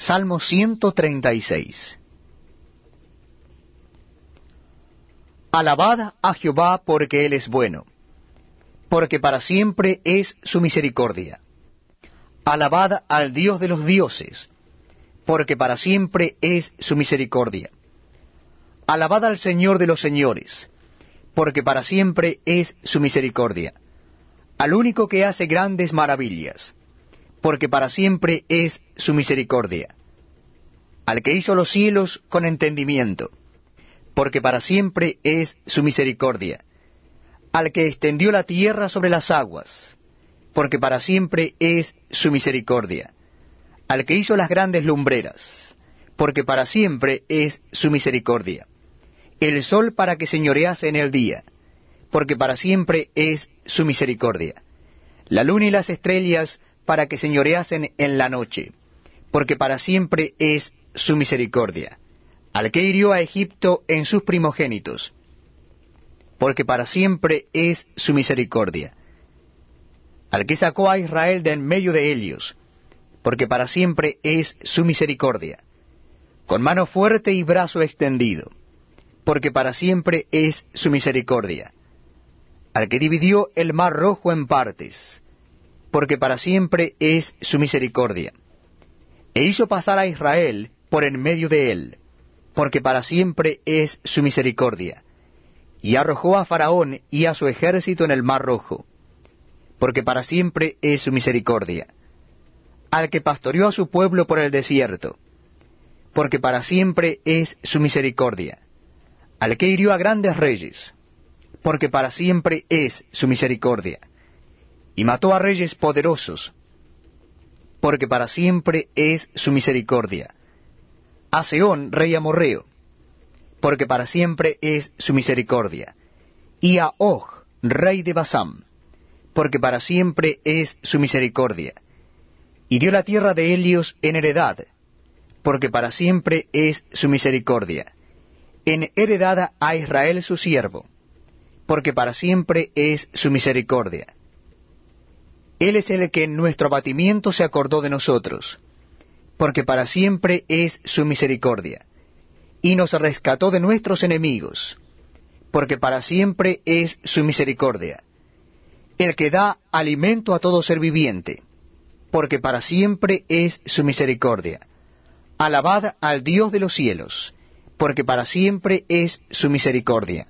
Salmo 136 Alabad a Jehová porque Él es bueno, porque para siempre es su misericordia. Alabad al Dios de los dioses, porque para siempre es su misericordia. Alabad al Señor de los señores, porque para siempre es su misericordia. Al único que hace grandes maravillas, porque para siempre es su misericordia. Al que hizo los cielos con entendimiento, porque para siempre es su misericordia. Al que extendió la tierra sobre las aguas, porque para siempre es su misericordia. Al que hizo las grandes lumbreras, porque para siempre es su misericordia. El sol para que señorease en el día, porque para siempre es su misericordia. La luna y las estrellas para que señoreasen en la noche, porque para siempre es su misericordia. Al que hirió a Egipto en sus primogénitos, porque para siempre es su misericordia. Al que sacó a Israel de en medio de ellos, porque para siempre es su misericordia. Con mano fuerte y brazo extendido, porque para siempre es su misericordia. Al que dividió el mar rojo en partes, porque para siempre es su misericordia. E hizo pasar a Israel por en medio de él, porque para siempre es su misericordia. Y arrojó a Faraón y a su ejército en el mar rojo, porque para siempre es su misericordia. Al que pastoreó a su pueblo por el desierto, porque para siempre es su misericordia. Al que hirió a grandes reyes, porque para siempre es su misericordia y mató a reyes poderosos, porque para siempre es su misericordia. A Seón, rey amorreo, porque para siempre es su misericordia. Y a Og, rey de Basam, porque para siempre es su misericordia. Y dio la tierra de Helios en heredad, porque para siempre es su misericordia. En heredad a Israel su siervo, porque para siempre es su misericordia él es el que en nuestro abatimiento se acordó de nosotros, porque para siempre es su misericordia, y nos rescató de nuestros enemigos, porque para siempre es su misericordia, el que da alimento a todo ser viviente, porque para siempre es su misericordia. Alabad al Dios de los cielos, porque para siempre es su misericordia.